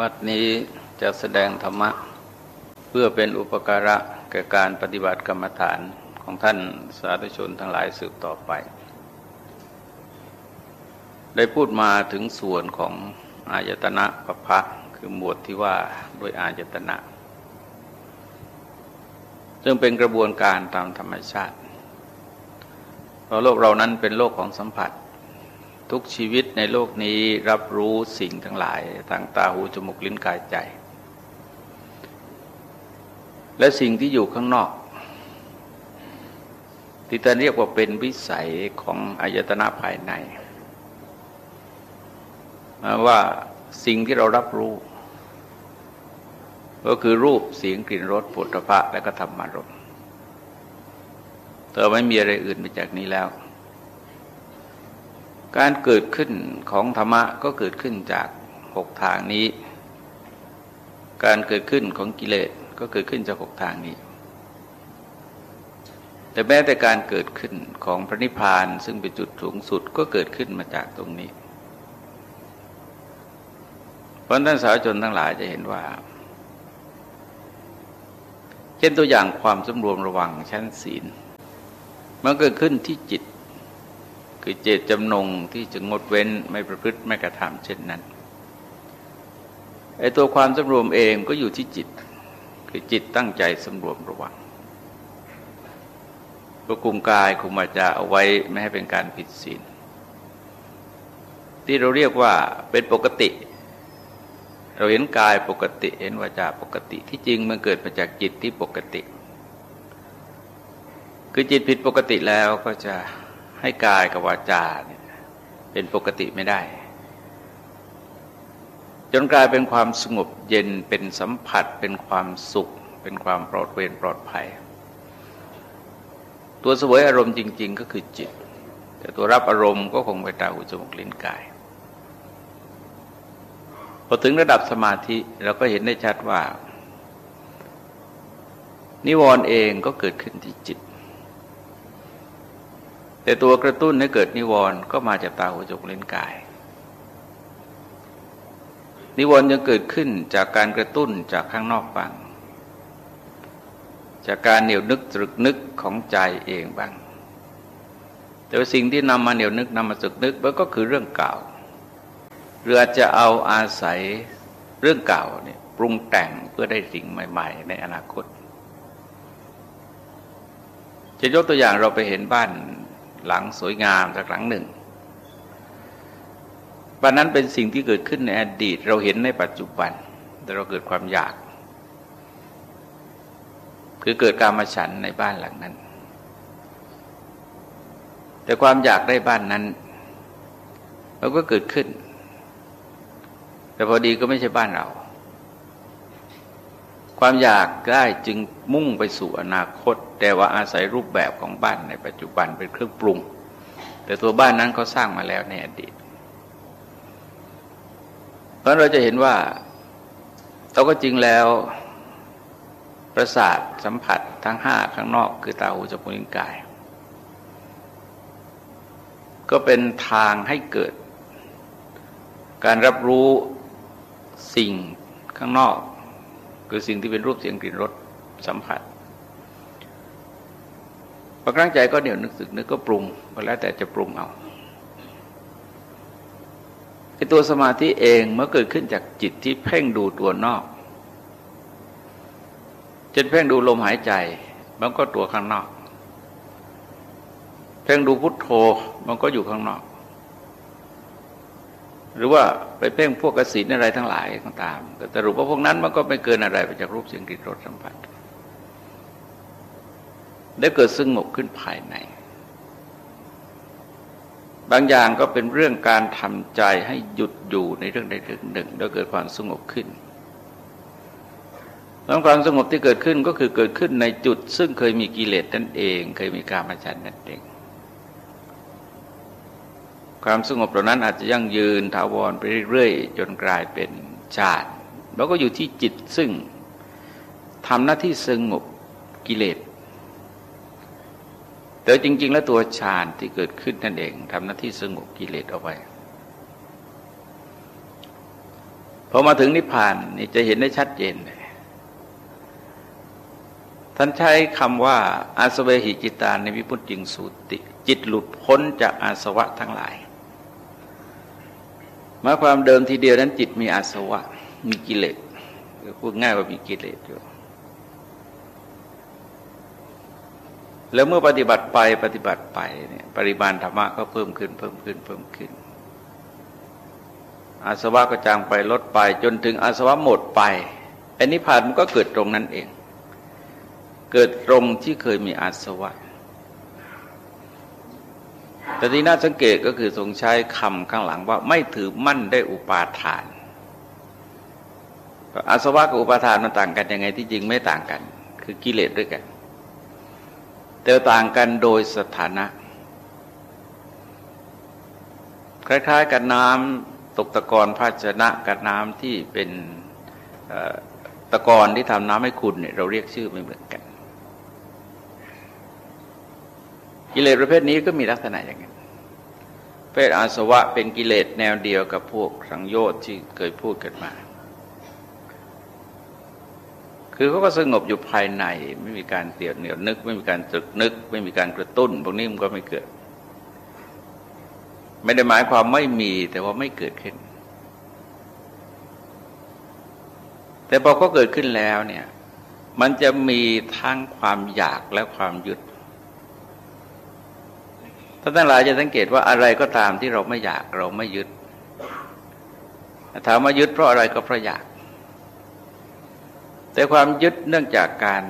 บัดนี้จะแสดงธรรมะ เพื่อเป็นอุปการะแก่การปฏิบัติกรรมฐานของท่านสาธุชนทั้งหลายสืบต่อไป ได้พูดมาถึงส่วนของอายตนะปภะคือหมวดที่ว่าด้วยอายตนะ ซึ่งเป็นกระบวนการตามธรรมชาติเพราะโลกเรานั้นเป็นโลกของสัมผัส ทุกชีวิตในโลกนี้รับรู้สิ่งทั้งหลายทางตาหูจมูกลิ้นกายใจ และสิ่งที่อยู่ข้างนอก ที่จะเรียกว่าเป็นวิสัยของอายตนะภายในว่าสิ่งที่เรารับรู้ ก็คือรูปเสียงกลิ่นรสปุถะและก็ธรรมารมเธอไม่มีอะไรอื่นไปจากนี้แล้ว การเกิดขึ้นของธรรมะก็เกิดขึ้นจากหกทางนี้ การเกิดขึ้นของกิเลสก็เกิดขึ้นจากหกทางนี้ แต่แม้แต่การเกิดขึ้นของพระนิพพานซึ่งเป็นจุดสูงสุดก็เกิดขึ้นมาจากตรงนี้ เพราะท่านสาวชนทั้งหลายจะเห็นว่า เช่นตัวอย่างความสำรวมระวังชั้นศีล มันเกิดขึ้นที่จิต คือเจตจำนงที่จะงดเว้นไม่ประพฤติไม่กระทำเช่นนั้นไอ้ตัวความสำรวมเองก็อยู่ที่จิต คือจิตตั้งใจสำรวมระวังก็คุมกายคุมวาจาเอาไว้ไม่ให้เป็นการผิดศีลที่เราเรียกว่าเป็นปกติ เราเห็นกายปกติ เห็นวาจาปกติที่จริงมันเกิดมาจากจิตที่ปกติ คือจิตผิดปกติแล้วก็จะ ให้กายกับวาจาเนี่ยเป็นปกติไม่ได้ จนกลายเป็นความสงบเย็นเป็นสัมผัสเป็นความสุข เป็นความปลอดเวรปลอดภัย ตัวสวยอารมณ์จริง ๆ ก็คือจิต แต่ตัวรับอารมณ์ก็คงไปตาหูจมูกลิ้นกายพอถึงระดับสมาธิเราก็เห็นได้ชัดว่า นิวรณ์เองก็เกิดขึ้นที่จิต แต่ตัวกระตุ้นให้เกิดนิวรณ์ก็มาจากตาหูจมูกลิ้นกาย นิวรณ์ยังเกิดขึ้นจากการกระตุ้นจากข้างนอกบ้าง จากการเหนียวนึกตรึกนึกของใจเองบ้าง แต่ว่าสิ่งที่นำมาเหนียวนึกนำมาตรึกนึกมันก็คือเรื่องเก่าหรืออาจจะเอาอาศัยเรื่องเก่าเนี่ยปรุงแต่งเพื่อได้สิ่งใหม่ ๆ ในอนาคต จะยกตัวอย่างเราไปเห็นบ้าน หลังสวยงามสักหลังหนึ่งบ้านนั้นเป็นสิ่งที่เกิดขึ้นในอดีต เราเห็นในปัจจุบัน แต่เราเกิดความอยาก คือเกิดการมาฉันในบ้านหลังนั้น แต่ความอยากได้บ้านนั้นเราก็เกิดขึ้น แต่พอดีก็ไม่ใช่บ้านเรา ความอยากได้จึงมุ่งไปสู่อนาคต แต่ว่าอาศัยรูปแบบของบ้านในปัจจุบันเป็นเครื่องปรุง แต่ตัวบ้านนั้นเขาสร้างมาแล้วในอดีตเพราะเราจะเห็นว่าเราก็จริงแล้ว ประสาทสัมผัสทั้งห้าข้างนอกคือตาหูจมูกลิ้นกาย ก็เป็นทางให้เกิด การรับรู้สิ่งข้างนอก คือสิ่งที่เป็นรูปเสียงกลิ่นรสสัมผัสบางครั้งใจก็เหนียวนึกสึกนึกก็ปรุงก็แล้วแต่จะปรุงเอาไอตัวสมาธิเองเมื่อเกิดขึ้นจากจิตที่เพ่งดูตัวนอกจนเพ่งดูลมหายใจ มันก็ตัวข้างนอก เพ่งดูพุทโธมันก็อยู่ข้างนอก หรือว่า ไปเพ่งพวกกสินอะไรทั้งหลายต่างๆแต่รูปว่าพวกนั้นมันก็ไม่เกินอะไรไปจากรูปเสียงกลิ่นรสสัมผัสได้เกิดสงบขึ้นภายใน บางอย่างก็เป็นเรื่องการทำใจให้หยุดอยู่ในเรื่องใดเรื่องหนึ่งแล้วเกิดความสงบขึ้นแล้วความสงบที่เกิดขึ้นก็คือเกิดขึ้นในจุด ซึ่งเคยมีกิเลสนั่นเอง เคยมีการมาชันนั่นเอง ความสงบเหล่านั้นอาจจะยั่งยืนถาวรไปเรื่อยๆ จนกลายเป็นฌานแล้วก็อยู่ที่จิตซึ่งทำหน้าที่สงบกิเลสแต่จริง ๆ แล้วตัวฌานที่เกิดขึ้นนั่นเองทำหน้าที่สงบกิเลสเอาไว้พอมาถึงนิพพานนี่จะเห็นได้ชัดเจนเลยท่านใช้คำว่าอาสเวหิจิตาในวิพุตจิงสูติ จิตหลุดพ้นจากอาสวะทั้งหลาย มาความเดิมทีเดียวนั้นจิตมีอาสวะ มีกิเลสพูดง่ายว่ามีกิเลสอยู่แล้วเมื่อปฏิบัติไปปฏิบัติไปเนี่ยปริมาณธรรมะก็เพิ่มขึ้นเพิ่มขึ้นเพิ่มขึ้น อาสวะก็จางไปลดไป จนถึงอาสวะหมดไปอันนี้ผ่านมันก็เกิดตรงนั้นเอง เกิดตรงที่เคยมีอาสวะ แต่ที่น่าสังเกตก็คือทรงใช้คำข้างหลังว่าไม่ถือมั่นได้อุปาทานอาสวะกับอุปาทานมันต่างกันยังไงที่จริงไม่ต่างกัน คือกิเลสด้วยกัน แต่ต่างกันโดยสถานะ คล้ายๆกับน้ำตกตะกอนภาชนะกับน้ำที่เป็นตะกอนที่ทำน้ำให้คุณเนี่ยเราเรียกชื่อไม่เหมือนกัน กิเลสประเภทนี้ก็มีลักษณะอย่างนี้ เพศอาสวะเป็นกิเลสแนวเดียวกับพวกสังโยชน์ที่เคยพูดกันมา คือเขาก็สงบอยู่ภายในไม่มีการเตียวเหนียวนึก ไม่มีการตรึกนึก ไม่มีการกระตุ้นพวกนี้มันก็ไม่เกิด ไม่ได้หมายความไม่มีแต่ว่าไม่เกิดขึ้น แต่พอเขาเกิดขึ้นแล้วเนี่ยมันจะมีทั้งความอยากและความยึด ท่านทั้งหลายจะสังเกตว่าอะไรก็ตามที่เราไม่อยากเราไม่ยึดถามว่ายึดเพราะอะไรก็เพราะอยาก แต่ความยึดเนื่องจากการ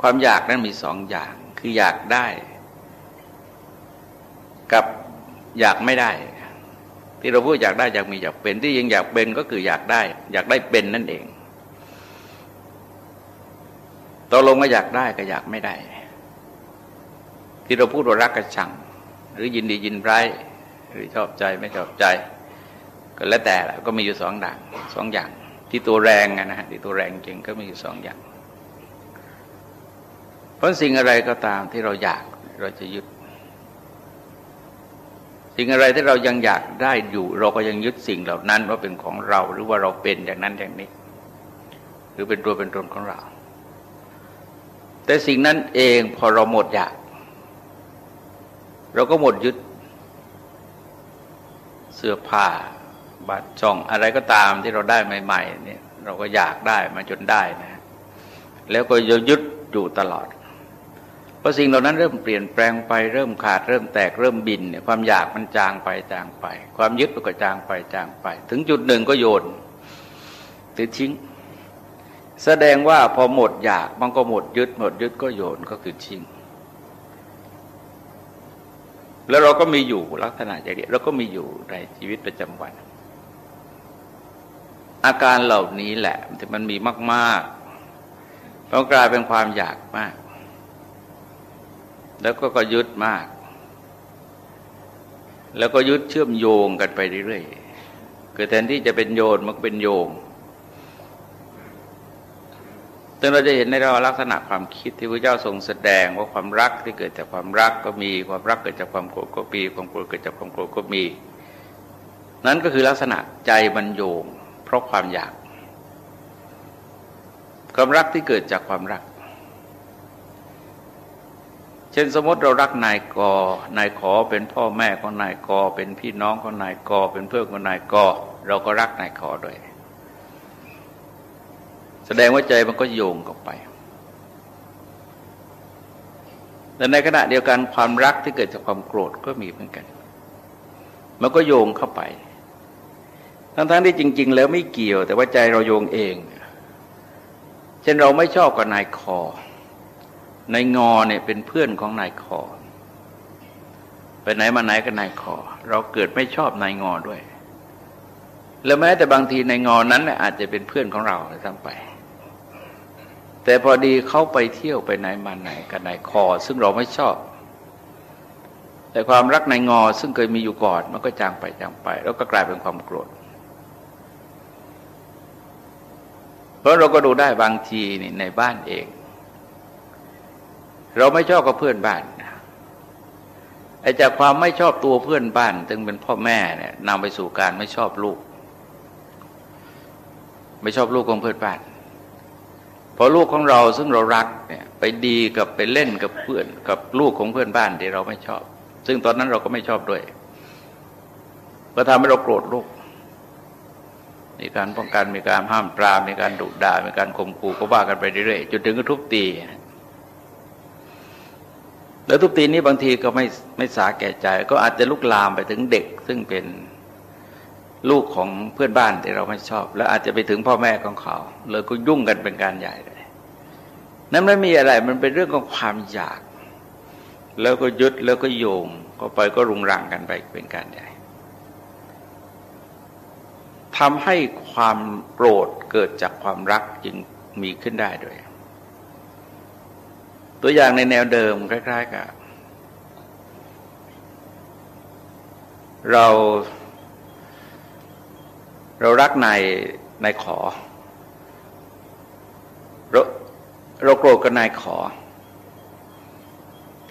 ความอยากนั้นมีสองอย่าง คืออยากได้ กับอยากไม่ได้ ที่เราพูดอยากได้อยากมีอยากเป็นที่ยังอยากเป็นก็คืออยากได้ อยากได้เป็นนั่นเองตกลงว่าอยากได้ก็อยากไม่ได้ ที่เราพูดว่ารักกับชัง หรือยินดียินร้ายหรือชอบใจไม่ชอบใจ ก็แล้วแต่ก็มีอยู่สองด่างสองอย่าง ที่ตัวแรงนะฮะที่ตัวแรงจริงก็มีอยู่สองอย่าง เพราะสิ่งอะไรก็ตามที่เราอยากเราจะยึด สิ่งอะไรที่เรายังอยากได้อยู่ เราก็ยังยึดสิ่งเหล่านั้นว่าเป็นของเราหรือว่าเราเป็นอย่างนั้นอย่างนี้ หรือเป็นตัวเป็นตนของเรา แต่สิ่งนั้นเองพอเราหมดอยาก เราก็หมดยึด เสื้อผ้าบัตรช่องอะไรก็ตามที่เราได้ใหม่ๆเนี่ยเราก็อยากได้มาจนได้นะ แล้วก็ยึดอยู่ตลอดพอสิ่งเหล่านั้นเริ่มเปลี่ยนแปลงไปเริ่มขาดเริ่มแตกเริ่มบินเนี่ยความอยากมันจางไปจางไป ความยึดมันก็จางไปจางไป ถึงจุดหนึ่งก็โยนถือทิ้ง แสดงว่าพอหมดอยากมันก็หมดยึดหมดยึดก็โยนก็คือทิ้ง แล้วเราก็มีอยู่ลักษณะอย่างนี้เราก็มีอยู่ในชีวิตประจำวัน อาการเหล่านี้แหละที่มันมีมากๆมันกลายเป็นความอยากมาก แล้วก็ก็ยึดมาก แล้วก็ยึดเชื่อมโยงกันไปเรื่อยๆคือแทนที่จะเป็นโยนมันก็เป็นโยง ซึ่งเราจะเห็นในเราลักษณะความคิดที่พระเจ้าทรงแสดงว่าความรักที่เกิดจากความรักก็มี ความรักเกิดจากความโกรธก็มีความโกรธเกิดจากความโกรธก็มี นั้นก็คือลักษณะใจมันโยง เพราะความอยาก ความรักที่เกิดจากความรัก เช่นสมมติเรารักนายกนายขอเป็นพ่อแม่ของนายกเป็นพี่น้องของนายกเป็นเพื่อนของนายกเราก็รักนายขอด้วย แสดงว่าใจมันก็โยงเข้าไปแต่ในขณะเดียวกันความรักที่เกิดจากความโกรธก็มีเหมือนกัน มันก็โยงเข้าไป ทั้งๆที่จริง ๆ แล้วไม่เกี่ยว แต่ว่าใจเราโยงเอง เช่นเราไม่ชอบกับนายคอ นายงอเนี่ยเป็นเพื่อนของนายคอ ไปไหนมาไหนกับนายคอ เราเกิดไม่ชอบนายงอด้วย แล้วแม้แต่บางทีนายงอนั้นอาจจะเป็นเพื่อนของเราทั้งไป แต่พอดีเขาไปเที่ยวไปไหนมาไหนกับนายคอ ซึ่งเราไม่ชอบ แต่ความรักนายงอซึ่งเคยมีอยู่ก่อนมันก็จางไปจางไป แล้วก็กลายเป็นความโกรธ เพราะเราก็ดูได้บางทีนี่ในบ้านเอง เราไม่ชอบกับเพื่อนบ้านไอ้จากความไม่ชอบตัวเพื่อนบ้านถึงเป็นพ่อแม่เนี่ยนำไปสู่การไม่ชอบลูก ไม่ชอบลูกของเพื่อนบ้าน พอลูกของเราซึ่งเรารักเนี่ยไปดีกับไปเล่นกับเพื่อนกับลูกของเพื่อนบ้านที่เราไม่ชอบ ซึ่งตอนนั้นเราก็ไม่ชอบด้วยก็ทำให้เราโกรธลูก มีการป้องกันมีการห้ามปรามมีการดุด่ามีการข่มขู่ก็ว่ากันไปเรื่อยๆจนถึงก็ทุบตีแล้วทุบตีนี้บางทีก็ไม่ไม่สาแก่ใจ ก็อาจจะลุกลามไปถึงเด็กซึ่งเป็น ลูกของเพื่อนบ้านที่เราไม่ชอบ แล้วอาจจะไปถึงพ่อแม่ของเขา เลยก็ยุ่งกันเป็นการใหญ่เลยนั้นไม่มีอะไรมันเป็นเรื่องของความอยาก แล้วก็ยึดแล้วก็โยงก็ไปก็รุงรังกันไปเป็นการใหญ่ทำให้ความโกรธเกิดจากความรักจึงมีขึ้นได้ด้วย ตัวอย่างในแนวเดิมคล้ายๆกับเรา เรารักนายนายขอ เราเราโกรธกับนายขอ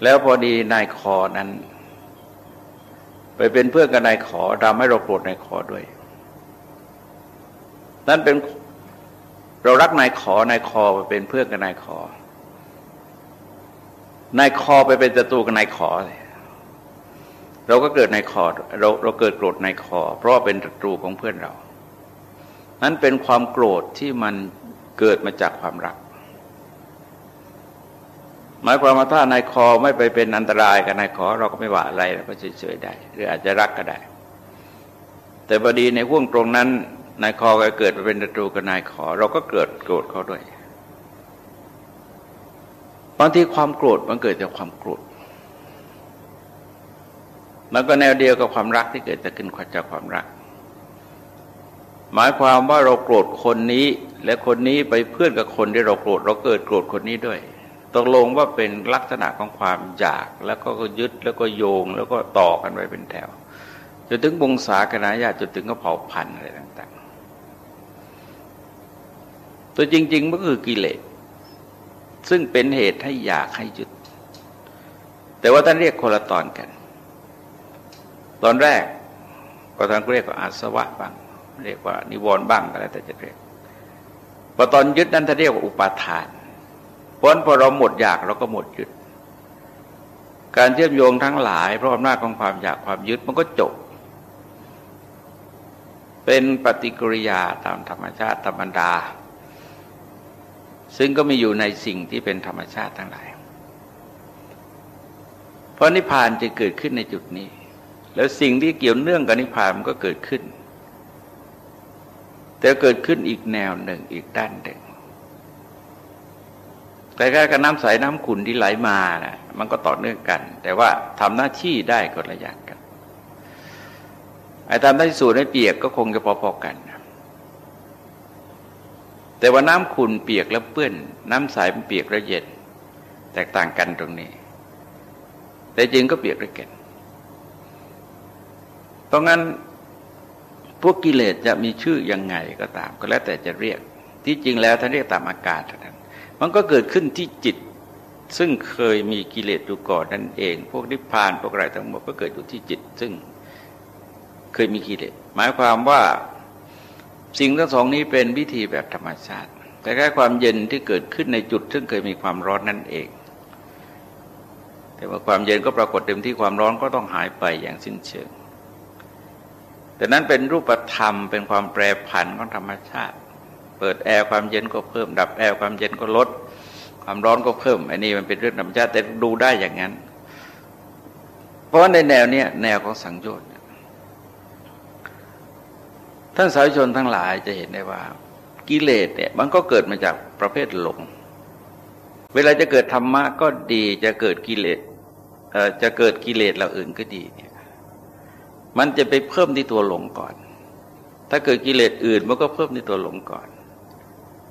แล้วพอดีนายขอนั้น ไปเป็นเพื่อนกับนายขอทำให้เราโกรธนายขอด้วย นั่นเป็นเรารักนายขอนายคอไปเป็นเพื่อนกับนายขอ นายคอไปเป็นศัตรูกับนายขอ เราก็เกิดนายคอเราเราเกิดโกรธนายคอ เพราะเป็นศัตรูของเพื่อนเรา นั้นเป็นความโกรธที่มันเกิดมาจากความรัก หมายความว่าถ้านายคอไม่ไปเป็นอันตรายกับนายขอเราก็ไม่ว่าอะไรเราก็เฉยๆได้ หรืออาจจะรักก็ได้ แต่พอดีในห่วงตรงนั้นนายคอก็เกิดมาเป็นศัตรูกับนายขอ เราก็เกิดโกรธเขาด้วยบางทีความโกรธมันเกิดจากความโกรธมันก็แนวเดียวกับความรักที่เกิดจากขึ้นจากความรัก หมายความว่าเราโกรธคนนี้ และคนนี้ไปเพื่อนกับคนที่เราโกรธเราเกิดโกรธคนนี้ด้วยตกลงว่าเป็นลักษณะของความอยากแล้วก็ยึดแล้วก็โยงแล้วก็ต่อกันไว้เป็นแถวจนถึงบงศาคณะญาติจนถึงก็เผาพันอะไรต่าง ๆ ตัวจริงๆมันก็คือกิเลสซึ่งเป็นเหตุให้อยากให้ยึด แต่ว่าท่านเรียกคนละตอนกัน ตอนแรกก็ท่านเรียกว่าอาสวะบ้าง เรียกว่านิวรณ์บ้างอะไรแต่จะเรียกพอตอนยึดนั้นถ้าเรียกว่าอุปาทานเพราะพอเราหมดอยากเราก็หมดยึด การเชื่อมโยงทั้งหลาย เพราะอำนาจของความอยากความยึดมันก็จบ เป็นปฏิกิริยาตามธรรมชาติธรรมดา ซึ่งก็มีอยู่ในสิ่งที่เป็นธรรมชาติทั้งหลาย เพราะนิพพานจะเกิดขึ้นในจุดนี้ แล้วสิ่งที่เกี่ยวเนื่องกับนิพพานมันก็เกิดขึ้น แต่เกิดขึ้นอีกแนวหนึ่งอีกด้านหนึ่งแต่แค่กับน้ำใสน้ำขุ่นที่ไหลมานะมันก็ต่อเนื่องกัน แต่ว่าทำหน้าที่ได้คนละอย่างกันไอ้ทำหน้าที่สูดให้เปียกก็คงจะพอๆกัน แต่ว่าน้ำขุ่นเปียกแล้วเปื้อน น้ำใสมันเปียกแล้วเย็น แตกต่างกันตรงนี้ แต่จริงก็เปียกด้วยกันเพราะงั้น วกกิเลสจะมีชื่อยังไงก็ตาม ก็แล้วแต่จะเรียก ที่จริงแล้วท่านเรียกตามอาการเท่านั้น มันก็เกิดขึ้นที่จิต ซึ่งเคยมีกิเลสอยู่ก่อนนั่นเอง พวกนิพพานพวกอะไรทั้งหมดก็เกิดอยู่ที่จิต ซึ่งเคยมีกิเลสหมายความว่าสิ่งทั้งสองนี้เป็นวิธีแบบธรรมชาติ แต่แค่ความเย็นที่เกิดขึ้นในจุด ซึ่งเคยมีความร้อนนั่นเอง แต่ว่าความเย็นก็ปรากฏเต็มที่ความร้อนก็ต้องหายไปอย่างสิ้นเชิง แต่นั้นเป็นรูปธรรมเป็นความแปรผันของธรรมชาติ เปิดแอร์ความเย็นก็เพิ่ม ดับแอร์ความเย็นก็ลด ความร้อนก็เพิ่มอันนี้มันเป็นเรื่องธรรมชาติแต่ดูได้อย่างนั้น เพราะในแนวเนี้ยแนวของสังโยชน์ท่านสาวชนทั้งหลายจะเห็นได้ว่า กิเลสเนี่ยมันก็เกิดมาจากประเภทหลง เวลาจะเกิดธรรมะก็ดีจะเกิดกิเลสจะเกิดกิเลสเราอื่นก็ดีเนี่ย มันจะไปเพิ่มที่ตัวหลงก่อน ถ้าเกิดกิเลสอื่นมันก็เพิ่มที่ตัวหลงก่อน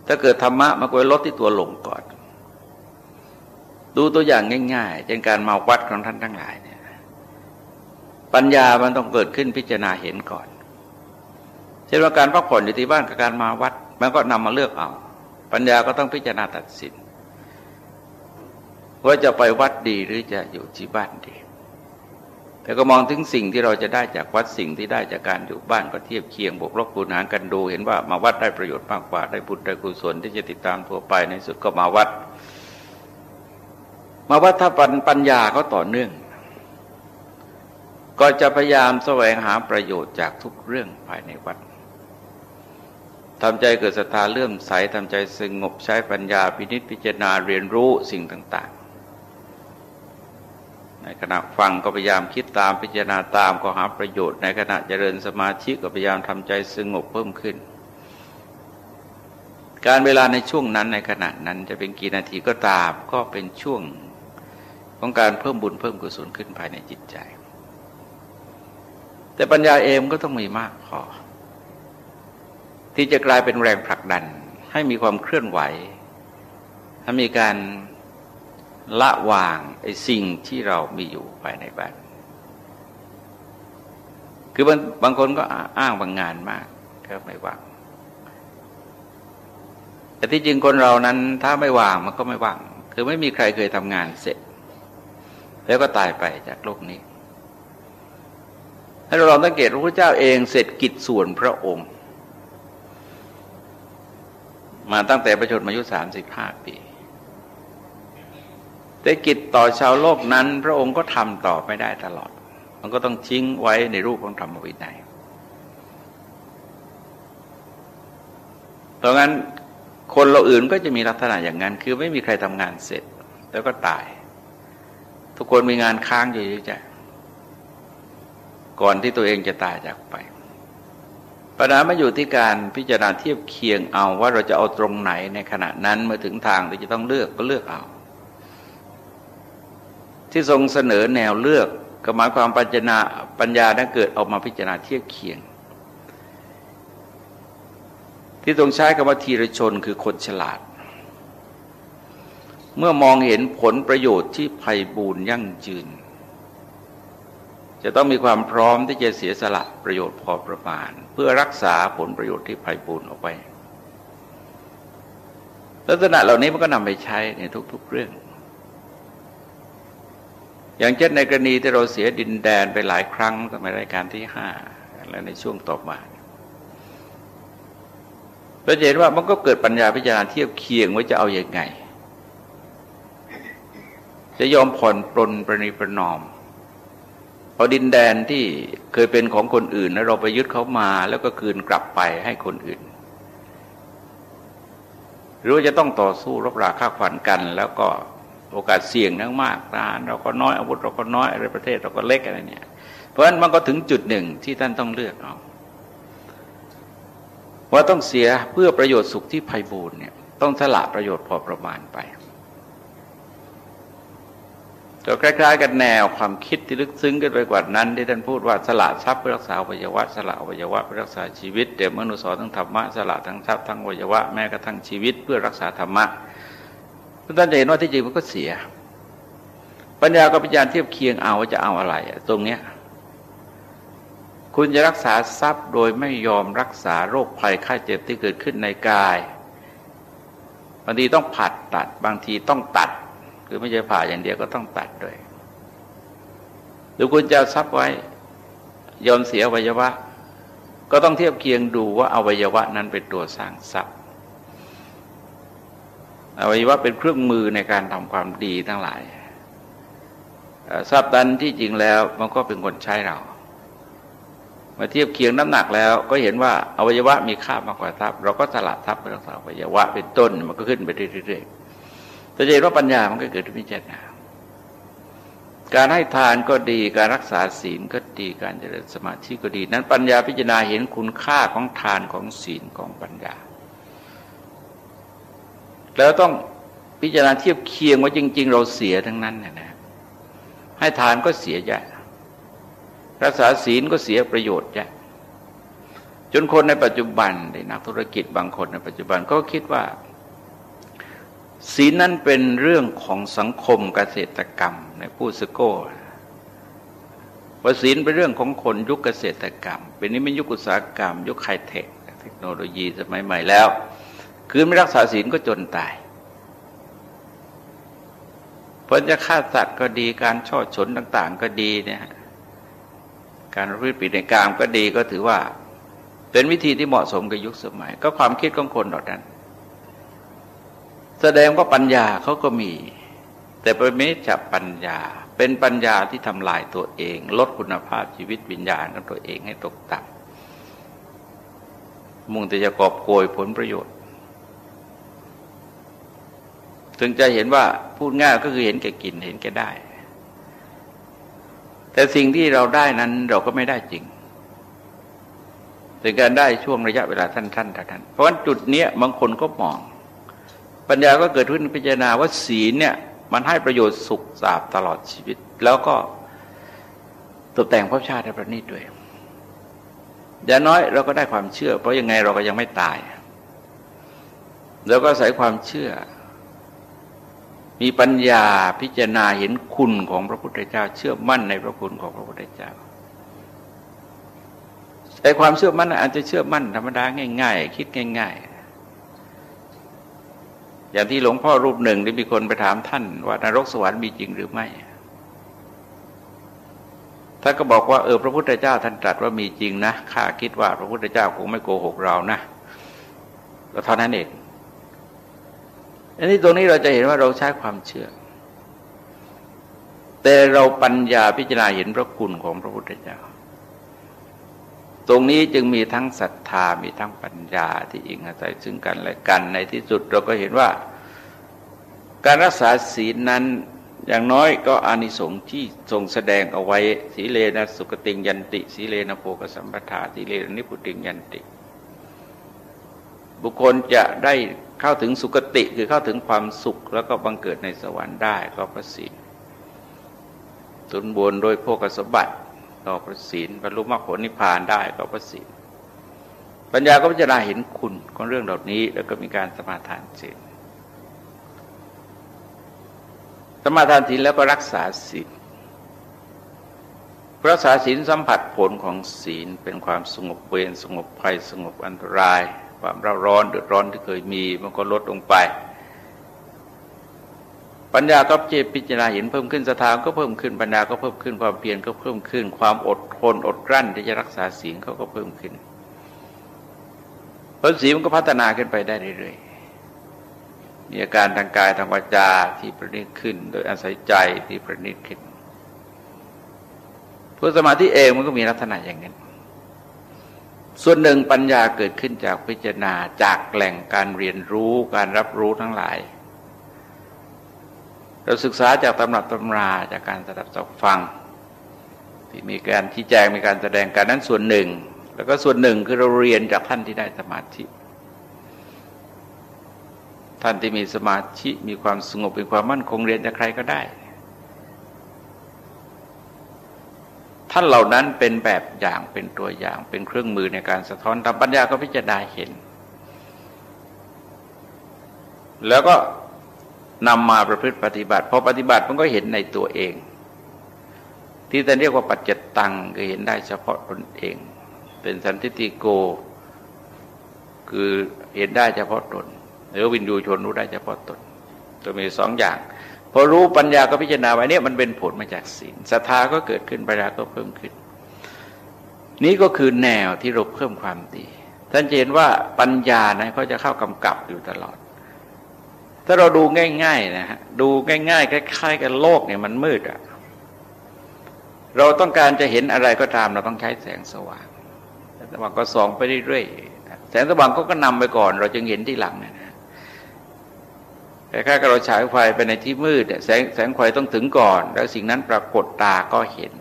ถ้าเกิดธรรมะมันก็ลดที่ตัวหลงก่อน ดูตัวอย่างง่ายๆเช่นการมาวัดของท่านทั้งหลายเนี่ยปัญญามันต้องเกิดขึ้นพิจารณาเห็นก่อน เช่นว่าการพักผ่อนอยู่ที่บ้านกับการมาวัด มันก็นำมาเลือกเอา ปัญญาก็ต้องพิจารณาตัดสินว่าจะไปวัดดีหรือจะอยู่ที่บ้านดี แล้วก็มองถึงสิ่งที่เราจะได้จากวัดสิ่งที่ได้จากการอยู่บ้านก็เทียบเคียงบวกลบคูณหารกันดู เห็นว่ามาวัดได้ประโยชน์มากกว่าได้บุญได้กุศลที่จะติดตามทั่วไปในสุดก็มาวัด มาวัดถ้าปัญญาก็ต่อเนื่อง ก็จะพยายามแสวงหาประโยชน์จากทุกเรื่องภายในวัดทำใจเกิดศรัทธาเลื่อมใสทำใจสงบใช้ปัญญาพินิจพิจารณาเรียนรู้สิ่งต่าง ในขณะฟังก็พยายามคิดตามพิจารณาตามก็หาประโยชน์ ในขณะเจริญสมาธิก็พยายามทำใจสงบเพิ่มขึ้น การเวลาในช่วงนั้นในขณะนั้นจะเป็นกี่นาทีก็ตามก็เป็นช่วงของการเพิ่มบุญเพิ่มกุศลขึ้นภายในจิตใจ แต่ปัญญาเองก็ต้องมีมากพอที่จะกลายเป็นแรงผลักดันให้มีความเคลื่อนไหวให้มีการ ละวางไอ้สิ่งที่เรามีอยู่ภายในบ้าน คือบางบางคนก็อ้างบางงานมากก็ไม่วาง แต่ที่จริงคนเรานั้นถ้าไม่วางมันก็ไม่วาง คือไม่มีใครเคยทำงานเสร็จ แล้วก็ตายไปจากโลกนี้ให้เราลองสังเกตพระพุทธเจ้าเองเสร็จกิจส่วนพระองค์ มาตั้งแต่ประชนมายุสามสิบห้าปี แต่กิจต่อชาวโลกนั้น พระองค์ก็ทำต่อไม่ได้ตลอด มันก็ต้องทิ้งไว้ในรูปของธรรมวินัยตรงนั้นคนเราอื่นก็จะมีลักษณะอย่างนั้น คือไม่มีใครทำงานเสร็จ แล้วก็ตาย ทุกคนมีงานค้างอยู่จะก่อนที่ตัวเองจะตายจากไปปัญหามาอยู่ที่การพิจารณาเทียบเคียงเอาว่าเราจะเอาตรงไหนในขณะนั้นเมื่อถึงทางที่จะต้องเลือกก็เลือกเอา ที่ทรงเสนอแนวเลือกก็หมายความปัญญาปัญญานั้นเกิดออกมาพิจารณาเทียบเคียง ที่ทรงใช้คำว่าทีรชนคือคนฉลาด เมื่อมองเห็นผลประโยชน์ที่ไพ่บูรยั่งยืน จะต้องมีความพร้อมที่จะเสียสละประโยชน์พอประมาณ เพื่อรักษาผลประโยชน์ที่ไพ่บูรออกไปลักษณะเหล่านี้มันก็นำไปใช้ในทุก ๆ เรื่อง อย่างเช่นในกรณีที่เราเสียดินแดนไปหลายครั้งสมัยรายการที่ห้าและในช่วงต่อมาเราเห็นว่ามันก็เกิดปัญญาพิจารณาเทียบเคียงว่าจะเอาอย่างไง จะยอมผ่อนปลนประนีประนอมเอาดินแดนที่เคยเป็นของคนอื่น แล้วเราไปยึดเขามาแล้วก็คืนกลับไปให้คนอื่น หรือว่าจะต้องต่อสู้รบราฆ่าฟันกัน แล้วก็ โอกาสเสี่ยงทั้งมากทหารเราก็น้อยอาวุธเราก็น้อยอะไรประเทศเราก็เล็กอะไรเนี่ย เพราะฉะนั้นมันก็ถึงจุดหนึ่งที่ท่านต้องเลือกเอาว่าต้องเสียเพื่อประโยชน์สุขที่ไพ่บูรณ์เนี่ยต้องสละประโยชน์พอประมาณไปก็คล้ายๆกันแนวความคิดที่ลึกซึ้งกันไปกว่านั้น ที่ท่านพูดว่าสละทรัพย์เพื่อรักษาวัยวะสละวัยวะเพื่อรักษาชีวิตเดี๋ยวมนุษย์สอนทั้งธรรมะสละทั้งทรัพย์ทั้งวัยวะแม้กระทั่งชีวิตเพื่อรักษาธรรมะ ท่านจะเห็นว่าที่จริงมันก็เสีย ปัญญาก็พิจารณาเทียบเคียงเอาว่าจะเอาอะไร ตรงเนี้ยคุณจะรักษาทรัพย์โดยไม่ยอมรักษาโรคภัยไข้เจ็บที่เกิดขึ้นในกายบางทีต้องผัดตัด บางทีต้องตัด คือไม่ใช่ผ่าอย่างเดียวก็ต้องตัดด้วย หรือคุณจะทรัพย์ไว้ ยอมเสียอวัยวะ ก็ต้องเทียบเคียงดูว่าอวัยวะนั้นเป็นตัวสร้างทรัพย์ อวัยวะเป็นเครื่องมือในการทำความดีทั้งหลายทรัพย์ดันที่จริงแล้วมันก็เป็นคนใช้เรามาเทียบเคียงน้ำหนักแล้วก็เห็นว่าอวัยวะมีค่ามากกว่าทรัพย์เราก็สลัดทรัพย์ไปรักษาอวัยวะเป็นต้นมันก็ขึ้นไปเรื่อยๆแต่เห็นว่าปัญญามันก็เกิดที่พิจารณาการให้ทานก็ดีการรักษาศีลก็ดีการเจริญสมาธิก็ดี นั้นปัญญาพิจารณาเห็นคุณค่าของทานของศีลของปัญญา แล้วต้องพิจารณาเทียบเคียงว่าจริง ๆ เราเสียทั้งนั้นนะให้ทานก็เสียใหญ่รักษาศีลก็เสียประโยชน์ใหญ่จนคนในปัจจุบันในนักธุรกิจบางคนในปัจจุบันก็คิดว่า ศีลนั้นเป็นเรื่องของสังคมเกษตรกรรมในพูดสโก้ว่าศีลเป็นเรื่องของคนยุคเกษตรกรรม เป็นนี้เป็นยุคอุตสาหกรรม ยุคไฮเทคเทคโนโลยีสมัยใหม่แล้ว คือไม่รักษาศีลก็จนตายผลจะฆ่าสัตว์ก็ดีการช่อฉนต่าง ๆ ก็ดีเนี่ยการระพฤติดในกามก็ดีก็ถือว่า เป็นวิธีที่เหมาะสมกับยุคสมัย ก็ความคิดของคนเหล่านั้น แสดงว่าปัญญาเขาก็มี แต่เป็นไม่จับปัญญาเป็นปัญญาที่ทำลายตัวเอง ลดคุณภาพชีวิตวิญญาณของตัวเองให้ตกต่ำมุ่งแต่จะกอบโกยผลประโยชน์ ถึงจะเห็นว่าพูดง่ายก็คือเห็นแก่กินเห็นแก่ได้ แต่สิ่งที่เราได้นั้นเราก็ไม่ได้จริงเป็นการได้ช่วงระยะเวลาสั้นๆเท่านั้นเพราะว่าจุดเนี้ยบางคนก็มอง ปัญญาก็เกิดขึ้นพิจารณาว่าศีลเนี่ย มันให้ประโยชน์สุขสาบตลอดชีวิต แล้วก็ตกแต่งพระชาติประณีตด้วย อย่างน้อยเราก็ได้ความเชื่อ เพราะยังไงเราก็ยังไม่ตาย แล้วก็ใส่ความเชื่อ มีปัญญาพิจารณาเห็นคุณของพระพุทธเจ้า เชื่อมั่นในพระคุณของพระพุทธเจ้าแต่ความเชื่อมั่นอาจจะเชื่อมั่นธรรมดาง่าย ๆ คิดง่าย ๆ อย่างที่หลวงพ่อรูปหนึ่งที่มีคนไปถามท่าน ว่านรกสวรรค์มีจริงหรือไม่ท่านก็บอกว่าเออพระพุทธเจ้าท่านตรัสว่ามีจริงนะข้าคิดว่าพระพุทธเจ้าคงไม่โกหกเรานะแล้วเท่านั้นเอง อันนี้ตรงนี้เราจะเห็นว่าเราใช้ความเชื่อ แต่เราปัญญาพิจารณาเห็นพระคุณของพระพุทธเจ้า ตรงนี้จึงมีทั้งศรัทธามีทั้งปัญญาที่อิงอาศัยซึ่งกันและกันในที่สุดเราก็เห็นว่า การรักษาศีลนั้นอย่างน้อยก็อานิสงส์ที่ทรงแสดงเอาไว้สีเลนะสุกติงยันติ สีเลนะโภกสัมปทาสีเลนะนิพุติงยันติ บุคคลจะได้เข้าถึงสุคติคือเข้าถึงความสุข แล้วก็บังเกิดในสวรรค์ได้ก็พระศีลตุนบนโดยโภกสมบัติก็พระศีลบรรลุมรรคผลนิพพานได้ก็พระศีลปัญญาก็พิจารณาเห็นคุณของเรื่องเหล่านี้ แล้วก็มีการสมาทานศีลสมาทานศีลแล้วก็รักษาศีลรักษาศีลสัมผัสผลของศีลเป็นความสงบเวรสงบภัยสงบอันตราย ความเร้าร้อนเดือดร้อนที่เคยมีมันก็ลดลงไป ปัญญาก็เจพิจารณาเห็นเพิ่มขึ้นสถานก็เพิ่มขึ้นปัญญาก็เพิ่มขึ้นความเพียรก็เพิ่มขึ้น ความอดทนอดกลั้นที่จะรักษาศีลเขาก็เพิ่มขึ้นผลศีลมันก็พัฒนาขึ้นไปได้เรื่อยๆมีอาการทางกายทางวาจาที่ประณีตขึ้น โดยอาศัยใจที่ประณีตขึ้นผู้สมาธิเองมันก็มีลักษณะอย่างนั้น ส่วนหนึ่งปัญญาเกิดขึ้นจากพิจารณาจากแหล่งการเรียนรู้การรับรู้ทั้งหลาย เราศึกษาจากตำรับตำราจากการสดับสับฟัง ที่มีการชี้แจงมีการแสดงการนั้นส่วนหนึ่ง แล้วก็ส่วนหนึ่งคือเราเรียนจากท่านที่ได้สมาธิ ท่านที่มีสมาธิมีความสงบมีความมั่นคงเรียนจากใครก็ได้ ท่านเหล่านั้นเป็นแบบอย่างเป็นตัวอย่างเป็นเครื่องมือในการสะท้อนทำปัญญาก็พิจารณาเห็น แล้วก็นำมาประพฤติปฏิบัติพอปฏิบัติมันก็เห็นในตัวเอง ที่จะเรียกว่าปัจจตังก็เห็นได้เฉพาะตนเอง เป็นสันติติโก คือเห็นได้เฉพาะตนหรือวินยูชนรู้ได้เฉพาะตนจะมีสองอย่าง พอรู้ปัญญาก็พิจารณาไว้เนี่ยมันเป็นผลมาจากศีลศรัทธาก็เกิดขึ้นปัญญาก็เพิ่มขึ้น นี้ก็คือแนวที่เราเพิ่มความดีท่านเห็นว่าปัญญานะเขาจะเข้ากำกับอยู่ตลอด ถ้าเราดูง่ายๆนะฮะดูง่ายๆคล้ายๆ กับโลกเนี่ยมันมืดอะเราต้องการจะเห็นอะไรก็ตามเราต้องใช้แสงสว่างแสงสว่างก็ส่องไปเรื่อยๆแสงสว่างก็ก็นำไปก่อน เราจึงเห็นที่หลังนะ แต่แค่เราฉายไฟไปในที่มืดแสงแสงไฟต้องถึงก่อน แล้วสิ่งนั้นปรากฏตาก็เห็น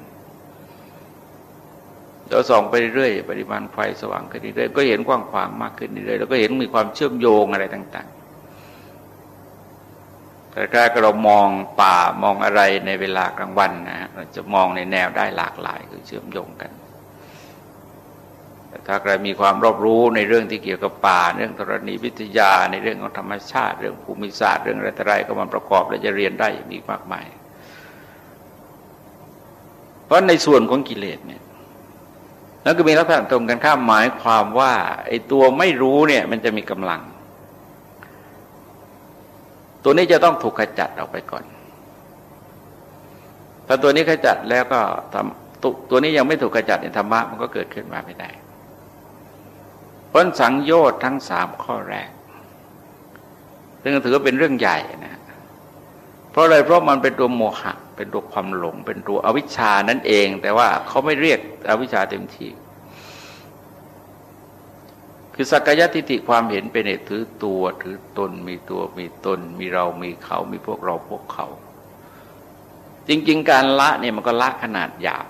เราส่องไปเรื่อยปริมาณไฟสว่างขึ้นเรื่อยก็เห็นกว้างขวางมากขึ้นเรื่อยแล้วก็เห็นมีความเชื่อมโยงอะไรต่างๆแต่แค่เรามองป่ามองอะไรในเวลากลางวันนะฮะเราจะมองในแนวได้หลากหลายคือเชื่อมโยงกัน ถ้าใครมีความรอบรู้ในเรื่องที่เกี่ยวกับป่า เรื่องธรณีวิทยา ในเรื่องของธรรมชาติ เรื่องภูมิศาสตร์เรื่องอะไรต่ออะไรก็มันประกอบและจะเรียนได้มีมากมาย เพราะในส่วนของกิเลสเนี่ยแล้วก็มีลักษณะตรงกันข้ามหมายความว่าไอ้ตัวไม่รู้เนี่ยมันจะมีกำลัง ตัวนี้จะต้องถูกขจัดออกไปก่อนพอตัวนี้ขจัดแล้วก็ทำตัวนี้ยังไม่ถูกกระจัดในธรรมะมันก็เกิดขึ้นมาไม่ได้ พราะสังโยชน์ทั้งสามข้อแรก ซึ่งถือว่าเป็นเรื่องใหญ่นะ เพราะอะไรเพราะมันเป็นตัวโมหะ เป็นตัวความหลง เป็นตัวอวิชชานั่นเอง แต่ว่าเขาไม่เรียกอวิชชาเต็มที่ คือสักยะทิฏฐิความเห็นเป็นเหตุถือตัวถือตนมีตัวมีตน มีเรามีเขามีพวกเราพวกเขา จริง ๆ การละเนี่ยมันก็ละขนาดหยาบ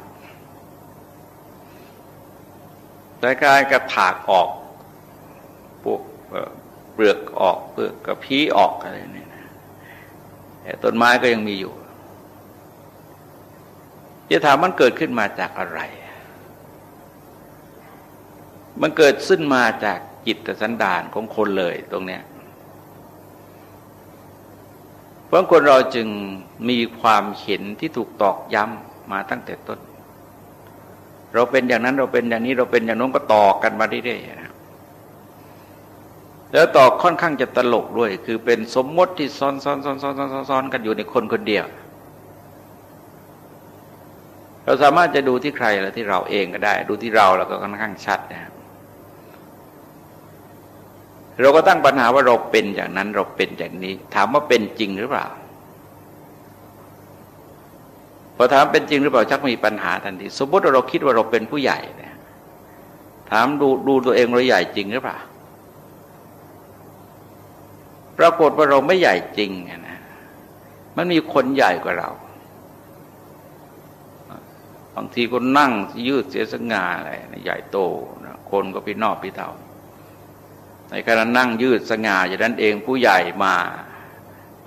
แต่การกระถากออก เปลือกออกเปลือกกระพี้ออกอะไรเนี่ยแต่ต้นไม้ก็ยังมีอยู่ จะถามมันเกิดขึ้นมาจากอะไร มันเกิดขึ้นมาจากจิตสันดานของคนเลยตรงเนี้ยเพราะคนเราจึงมีความเห็นที่ถูกตอกย้ำมาตั้งแต่ต้น เราเป็นอย่างนั้นเราเป็นอย่างนี้เราเป็นอย่างนู้นก็ตอกกันมาเรื่อยๆนะ แล้วต่อค่อนข้างจะตลกด้วย คือเป็นสมมติที่ซ้อนซ้อนซ้อนซ้อนซ้อนซ้อนกันอยู่ในคนคนเดียว เราสามารถจะดูที่ใครและที่เราเองก็ได้ ดูที่เราแล้วก็ค่อนข้างชัดนะครับเราก็ตั้งปัญหาว่าเราเป็นอย่างนั้นเราเป็นอย่างนี้ ถามว่าเป็นจริงหรือเปล่าพอถามเป็นจริงหรือเปล่าชักมีปัญหาทันทีสมมติว่าเราคิดว่าเราเป็นผู้ใหญ่เนี่ยถามดูดูตัวเองเราใหญ่จริงหรือเปล่า ปรากฏว่าเราไม่ใหญ่จริงนะมันมีคนใหญ่กว่าเรา บางทีคนนั่งยืดเสียสง่าอะไรใหญ่โตนะคนก็พี่นอกพี่เต่าในขณะนั่งยืดสง่าอย่างนั้นเองผู้ใหญ่มา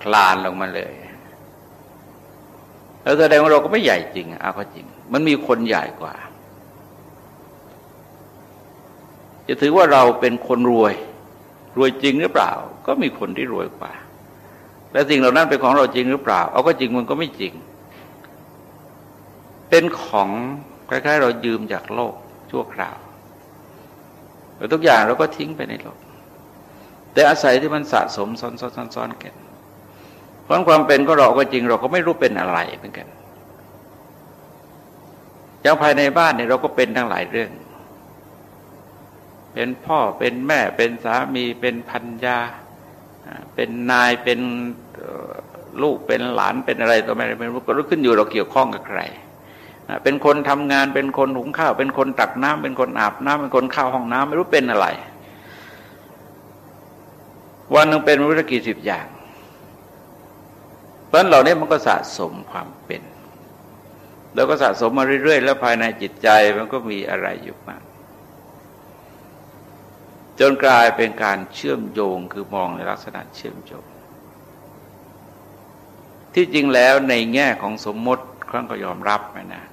คลานลงมาเลยแล้วแสดงว่าเราก็ไม่ใหญ่จริงเอาก็จริง มันมีคนใหญ่กว่า จะถือว่าเราเป็นคนรวย รวยจริงหรือเปล่า ก็มีคนที่รวยกว่า และสิ่งเหล่านั้นเป็นของเราจริงหรือเปล่า เอาก็จริงมันก็ไม่จริง เป็นของคล้ายๆ เรายืมจากโลกชั่วคราวแล้วทุกอย่างเราก็ทิ้งไปในโลก แต่อาศัยที่มันสะสมซ้อนๆๆกันเพราะความเป็นก็เราก็จริง เราก็ไม่รู้เป็นอะไรเหมือนกันอย่างภายในบ้านเนี่ยเราก็เป็นทั้งหลายเรื่อง เป็นพ่อเป็นแม่เป็นสามีเป็นพันยา เป็นนายเป็นลูกเป็นหลานเป็นอะไรตัวไม่อะไรไม่รู้ก็รู้ขึ้นอยู่เราเกี่ยวข้องกับใครเป็นคนทำงานเป็นคนหุงข้าว เป็นคนตักน้ำเป็นคนอาบน้ำเป็นคนเข้าห้องน้ำไม่รู้เป็นอะไร วันหนึ่งเป็นวิรกี่สิบอย่างเพราะเหล่านี้มันก็สะสมความเป็น แล้วก็สะสมมาเรื่อยๆ แล้วภายในจิตใจมันก็มีอะไรอยู่มาก จนกลายเป็นการเชื่อมโยงคือมองในลักษณะเชื่อมโยง ที่จริงแล้วในแง่ของสมมติครั้งก็ยอมรับไหมนะ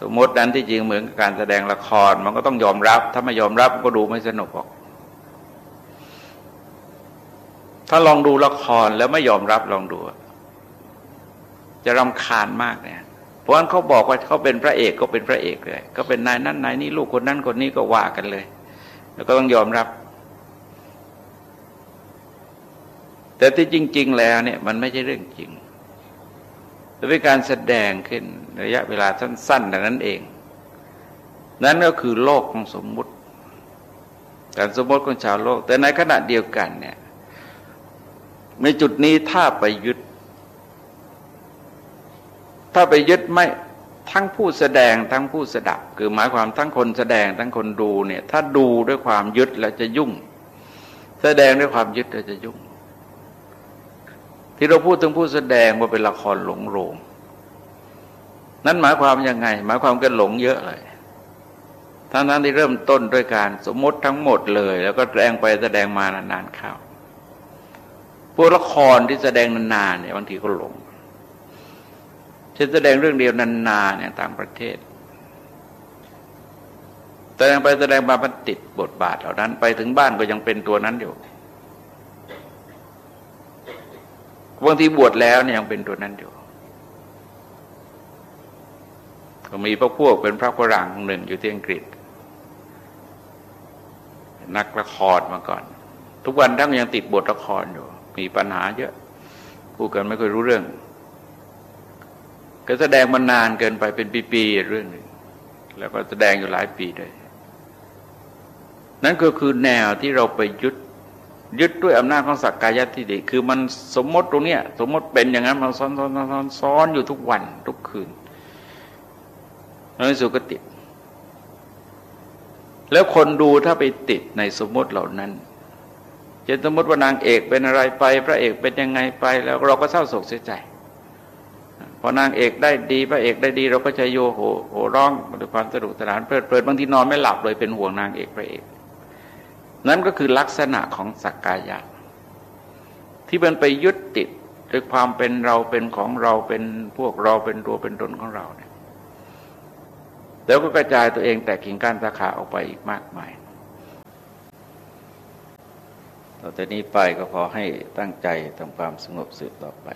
สมมตินั้นที่จริงเหมือนกับการแสดงละครมันก็ต้องยอมรับ ถ้าไม่ยอมรับก็ดูไม่สนุกหรอก ถ้าลองดูละครแล้วไม่ยอมรับลองดู จะรำคาญมากเนี่ยเพราะฉะนั้นเขาบอกว่าเขาเป็นพระเอกก็เป็นพระเอกเลย ก็เป็นนายนั้นนายนี้ลูกคนนั้นคนนี้ก็ว่ากันเลย แล้วก็ต้องยอมรับ แต่ที่จริง ๆ แล้วเนี่ยมันไม่ใช่เรื่องจริงแต่เป็นการแสดงขึ้นระยะเวลาสั้นๆแต่นั้นเอง นั้นก็คือโลกของสมมุติ การสมมติของชาวโลก แต่ในขณะเดียวกันเนี่ยในจุดนี้ถ้าไปยึด ถ้าไปยึดไม่ ทั้งผู้แสดงทั้งผู้สดับ คือหมายความทั้งคนแสดงทั้งคนดูเนี่ย ถ้าดูด้วยความยึดแล้วจะยุ่ง แสดงด้วยความยึดแล้วจะยุ่ง ที่เราพูดถึงผู้แสดงว่าเป็นละครหลงโรงนั้นหมายความยังไง หมายความกันหลงเยอะเลยทั้งนั้นที่เริ่มต้นด้วยการสมมติทั้งหมดเลย แล้วก็แสดงไปแสดงมานานๆเข้าพวกละครที่แสดงนานๆเนี่ยบางทีก็หลง เช่นแสดงเรื่องเดียวนานๆเนี่ยต่างประเทศแสดงไปแสดงมามันติดบทบาทเหล่านั้น ไปถึงบ้านก็ยังเป็นตัวนั้นอยู่บางทีบวชแล้วเนี่ยยังเป็นตัวนั้นอยู่ ก็มีพวกพวกเป็นพระฝรั่งหนึ่งอยู่ที่อังกฤษ นักละครมาก่อน ทุกวันทั้งยังติดบทละครอยู่ มีปัญหาเยอะพูดกันไม่ค่อยรู้เรื่อง ก็แสดงมานานเกินไปเป็นปีๆเรื่องหนึ่งแล้วก็แสดงอยู่หลายปีด้วย นั่นก็คือแนวที่เราไปยึดยึดด้วยอำนาจของสักกายทิฏฐิคือมันสมมติตรงเนี้ย สมมติเป็นอย่างนั้นมันซ้อนซ้อนซ้อนซ้อนอยู่ทุกวันทุกคืนแล้วสุก็ติด แล้วคนดูถ้าไปติดในสมมติเหล่านั้นจะสมมติว่านางเอกเป็นอะไรไป พระเอกเป็นยังไงไป แล้วเราก็เศร้าโศกเสียใจ พอนางเอกได้ดีพระเอกได้ดี เราก็จะโยโหโหร้องด้วยความสนุกสนานเพลิดเพลินบางทีนอนไม่หลับเลยเป็นห่วงนางเอกพระเอก นั่นก็คือลักษณะของสักกายะ ที่มันไปยึดติดด้วยความเป็นเราเป็นของเราเป็นพวกเราเป็นตัวเป็นตนของเราเนี่ยแล้วก็กระจายตัวเองแตกกิ่งก้านสาขาออกไปอีกมากมายต่อจากนี้ไปก็ขอให้ตั้งใจทำความสงบสืบต่อไป